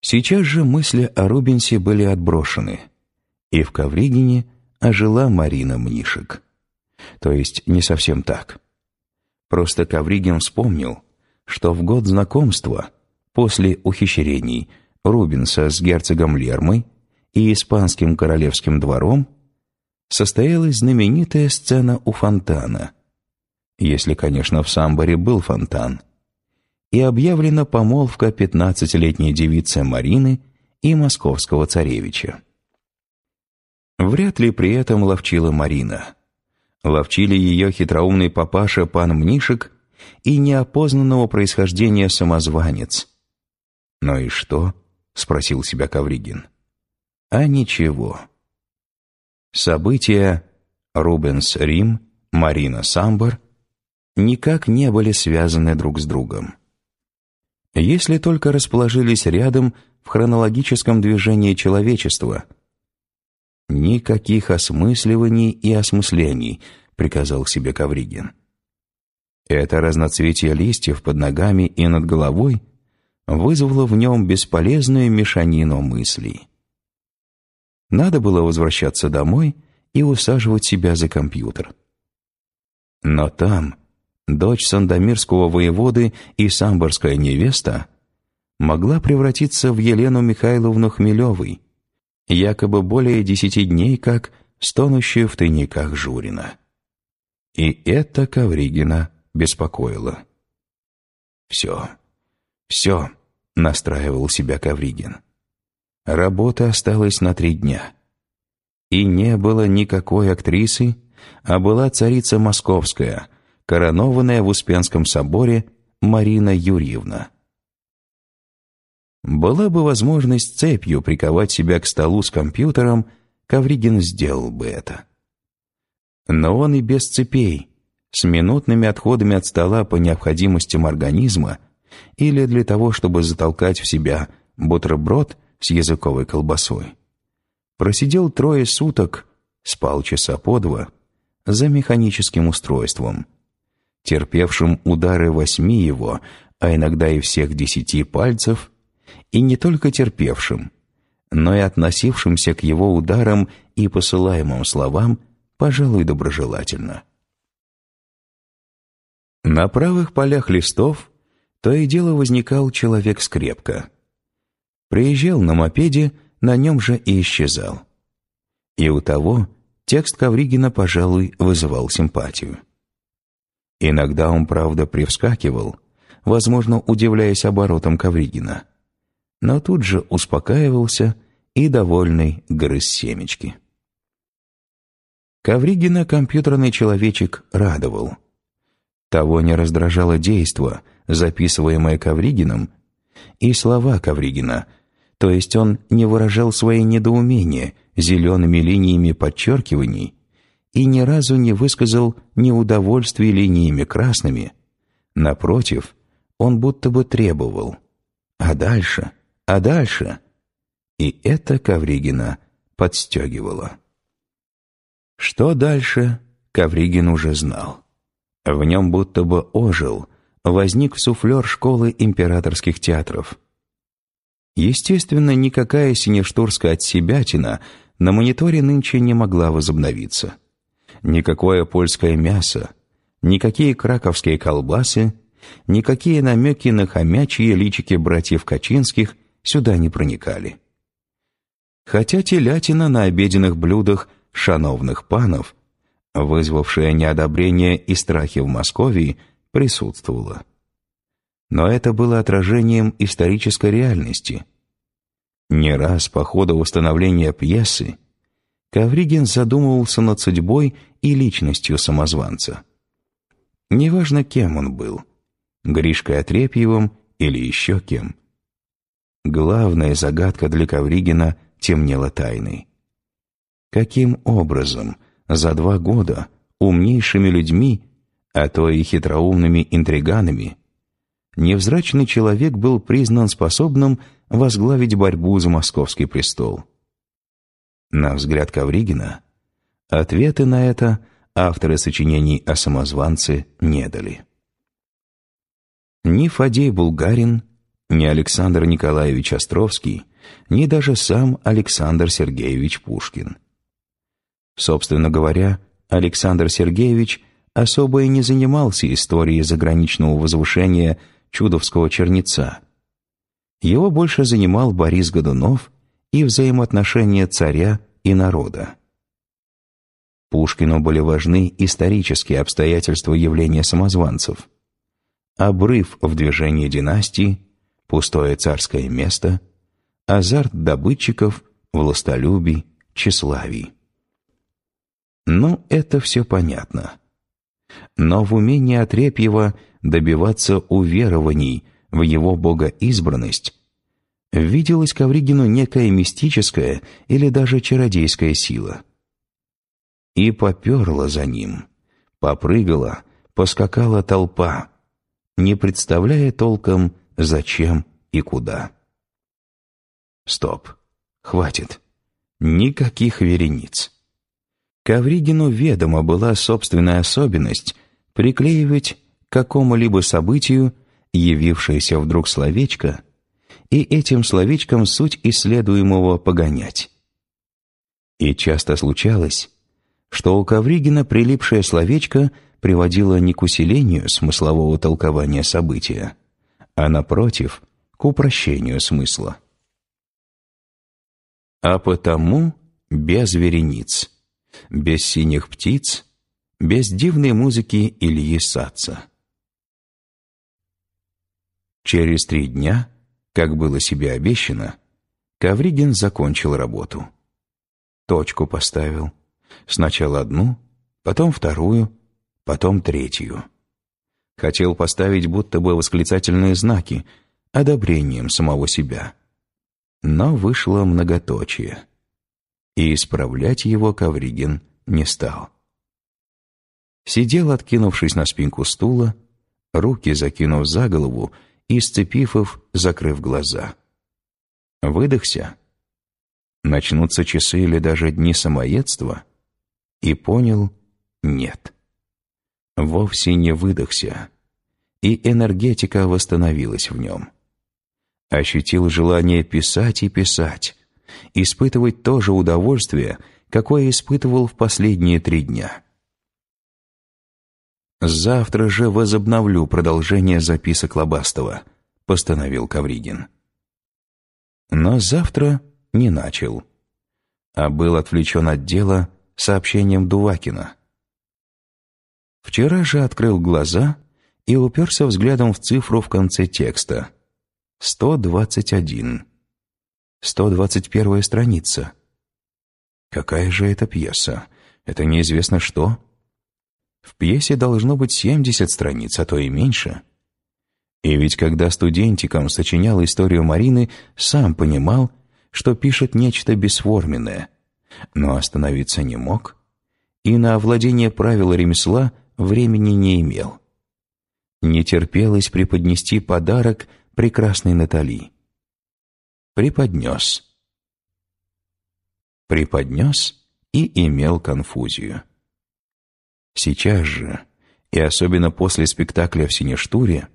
Сейчас же мысли о Рубенсе были отброшены, и в Ковригине ожила Марина Мнишек. То есть не совсем так. Просто Ковригин вспомнил, что в год знакомства, после ухищрений Рубенса с герцогом Лермой и испанским королевским двором, состоялась знаменитая сцена у фонтана, если, конечно, в Самборе был фонтан, и объявлена помолвка пятнадцатилетней девицы Марины и московского царевича. Вряд ли при этом ловчила Марина. Ловчили ее хитроумный папаша пан Мнишек и неопознанного происхождения самозванец. «Ну и что?» — спросил себя Кавригин. «А ничего». События Рубенс Рим, Марина Самбор никак не были связаны друг с другом. Если только расположились рядом в хронологическом движении человечества. «Никаких осмысливаний и осмыслений», — приказал себе Кавригин. Это разноцветие листьев под ногами и над головой вызвало в нем бесполезную мешанину мыслей. Надо было возвращаться домой и усаживать себя за компьютер. Но там дочь Сандомирского воеводы и самборская невеста могла превратиться в Елену Михайловну Хмелевой, якобы более десяти дней как стонущую в тайниках Журина. И это Ковригина беспокоило. «Все, все», — настраивал себя Ковригин. Работа осталась на три дня. И не было никакой актрисы, а была царица московская, коронованная в Успенском соборе Марина Юрьевна. Была бы возможность цепью приковать себя к столу с компьютером, Ковригин сделал бы это. Но он и без цепей, с минутными отходами от стола по необходимостям организма или для того, чтобы затолкать в себя бутерброд с языковой колбасой. Просидел трое суток, спал часа по два, за механическим устройством, терпевшим удары восьми его, а иногда и всех десяти пальцев, и не только терпевшим, но и относившимся к его ударам и посылаемым словам, пожалуй, доброжелательно. На правых полях листов то и дело возникал человек-скрепка. Приезжал на мопеде, на нем же и исчезал. И у того текст Ковригина, пожалуй, вызывал симпатию. Иногда он, правда, привскакивал, возможно, удивляясь оборотам Ковригина, но тут же успокаивался и, довольный, грыз семечки. Ковригина компьютерный человечек радовал. Того не раздражало действо, записываемое Ковригином, и слова Ковригина, то есть он не выражал свои недоумения зелеными линиями подчеркиваний и ни разу не высказал неудовольствия линиями красными. Напротив, он будто бы требовал. А дальше? А дальше? И это Ковригина подстегивало. Что дальше, Ковригин уже знал. В нем будто бы ожил, возник суфлер школы императорских театров. Естественно, никакая синештурская отсебятина на мониторе нынче не могла возобновиться. Никакое польское мясо, никакие краковские колбасы, никакие намеки на хомячьи личики братьев Качинских сюда не проникали. Хотя телятина на обеденных блюдах шановных панов, вызвавшая неодобрение и страхи в Москве, присутствовала. Но это было отражением исторической реальности. Не раз по ходу восстановления пьесы Ковригин задумывался над судьбой и личностью самозванца. Неважно, кем он был — Гришкой Отрепьевым или еще кем. Главная загадка для Ковригина темнела тайной. Каким образом за два года умнейшими людьми а то и хитроумными интриганами, невзрачный человек был признан способным возглавить борьбу за московский престол. На взгляд Ковригина, ответы на это авторы сочинений о самозванце не дали. Ни Фадей Булгарин, Ни Александр Николаевич Островский, ни даже сам Александр Сергеевич Пушкин. Собственно говоря, Александр Сергеевич особо и не занимался историей заграничного возвышения чудовского черница. Его больше занимал Борис Годунов и взаимоотношения царя и народа. Пушкину были важны исторические обстоятельства явления самозванцев. Обрыв в движении династии, пустое царское место, азарт добытчиков, властолюбий, тщеславий. Ну, это все понятно. Но в умении Отрепьева добиваться уверований в его богоизбранность виделась Ковригину некая мистическая или даже чародейская сила. И поперла за ним, попрыгала, поскакала толпа, не представляя толком, зачем и куда. Стоп, хватит, никаких верениц. Ковригину ведома была собственная особенность приклеивать к какому-либо событию явившееся вдруг словечко и этим словечком суть исследуемого погонять. И часто случалось, что у Ковригина прилипшее словечко приводило не к усилению смыслового толкования события, а, напротив, к упрощению смысла. А потому без верениц, без синих птиц, без дивной музыки Ильи Саца. Через три дня как было себе обещано, Ковригин закончил работу. Точку поставил. Сначала одну, потом вторую, потом третью. Хотел поставить будто бы восклицательные знаки, одобрением самого себя. Но вышло многоточие. И исправлять его Ковригин не стал. Сидел, откинувшись на спинку стула, руки закинув за голову и Сцепифов, закрыв глаза. Выдохся. Начнутся часы или даже дни самоедства? И понял — нет. Вовсе не выдохся. И энергетика восстановилась в нем. Ощутил желание писать и писать, испытывать то же удовольствие, какое испытывал в последние три дня. «Завтра же возобновлю продолжение записок Лобастова», — постановил Кавригин. Но завтра не начал, а был отвлечен от дела сообщением Дувакина. Вчера же открыл глаза и уперся взглядом в цифру в конце текста. 121. 121 страница. Какая же это пьеса? Это неизвестно что. В пьесе должно быть 70 страниц, а то и меньше. И ведь когда студентиком сочинял историю Марины, сам понимал, что пишет нечто бесформенное, но остановиться не мог и на овладение правил ремесла времени не имел. Не терпелось преподнести подарок прекрасной Натали. Преподнес. Преподнес и имел конфузию. Сейчас же, и особенно после спектакля в Синештуре,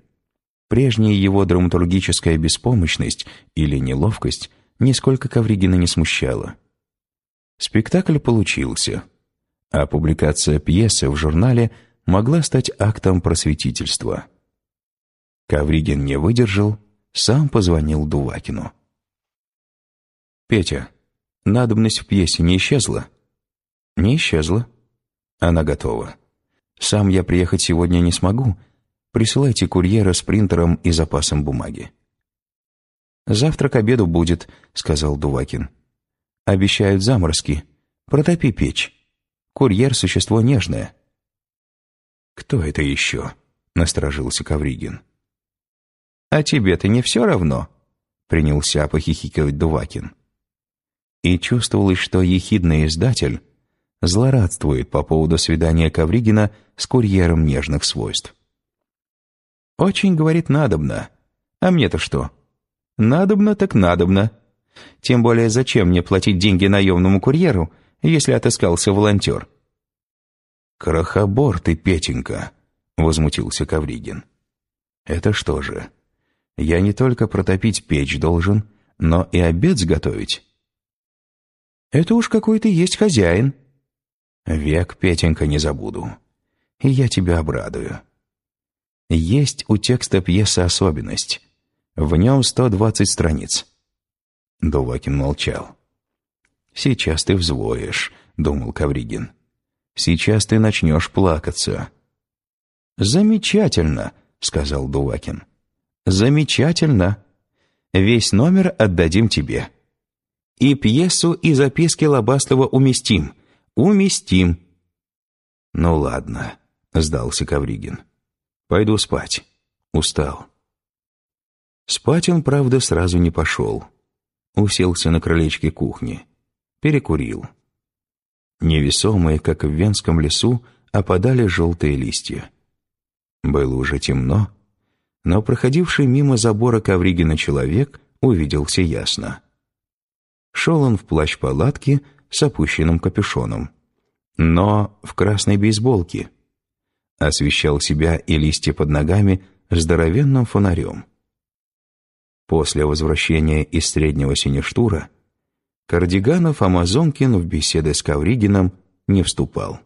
прежняя его драматургическая беспомощность или неловкость нисколько Ковригина не смущала. Спектакль получился, а публикация пьесы в журнале могла стать актом просветительства. Ковригин не выдержал, сам позвонил Дувакину. «Петя, надобность в пьесе не исчезла?» «Не исчезла. Она готова. Сам я приехать сегодня не смогу. Присылайте курьера с принтером и запасом бумаги. «Завтра к обеду будет», — сказал Дувакин. «Обещают заморозки. Протопи печь. Курьер — существо нежное». «Кто это еще?» — насторожился Кавригин. «А тебе-то не все равно?» — принялся похихикивать Дувакин. И чувствовалось, что ехидный издатель злорадствует по поводу свидания Ковригина с курьером нежных свойств. «Очень, — говорит, — надобно. А мне-то что? Надобно так надобно. Тем более зачем мне платить деньги наемному курьеру, если отыскался волонтер?» «Крохобор ты, Петенька!» — возмутился Ковригин. «Это что же? Я не только протопить печь должен, но и обед сготовить». «Это уж какой ты есть хозяин». «Век, Петенька, не забуду. И я тебя обрадую». Есть у текста пьесы особенность. В нем 120 страниц. Дувакин молчал. «Сейчас ты взвоешь», — думал Кавригин. «Сейчас ты начнешь плакаться». «Замечательно», — сказал Дувакин. «Замечательно. Весь номер отдадим тебе. И пьесу, и записки Лобастова уместим. Уместим». «Ну ладно», — сдался Кавригин. «Пойду спать. Устал». Спать он, правда, сразу не пошел. Уселся на крылечке кухни. Перекурил. Невесомые, как в Венском лесу, опадали желтые листья. Было уже темно, но проходивший мимо забора Ковригина человек увиделся ясно. Шел он в плащ палатки с опущенным капюшоном, но в красной бейсболке. Освещал себя и листья под ногами здоровенным фонарем. После возвращения из среднего Синештура Кардиганов Амазонкин в беседы с Ковригином не вступал.